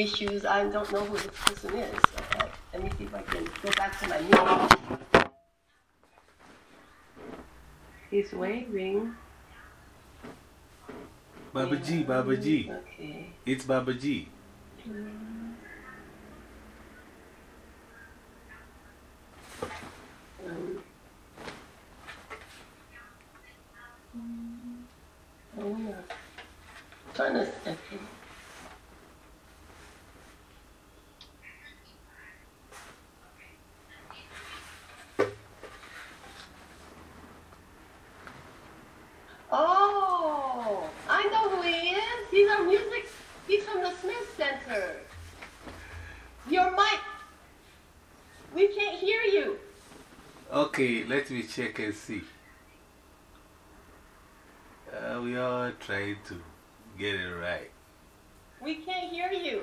issues. I don't know who this person is. Okay. Let me see if I can go back to my meeting. He's waving. Baba G, Baba G. Okay. It's Baba G. Um, no. Trying to, okay. Oh, I know who he is. He's our music. He's from the Your mic. We can't hear you. Okay, let me check and see. Uh, we are trying to get it right. We can't hear you.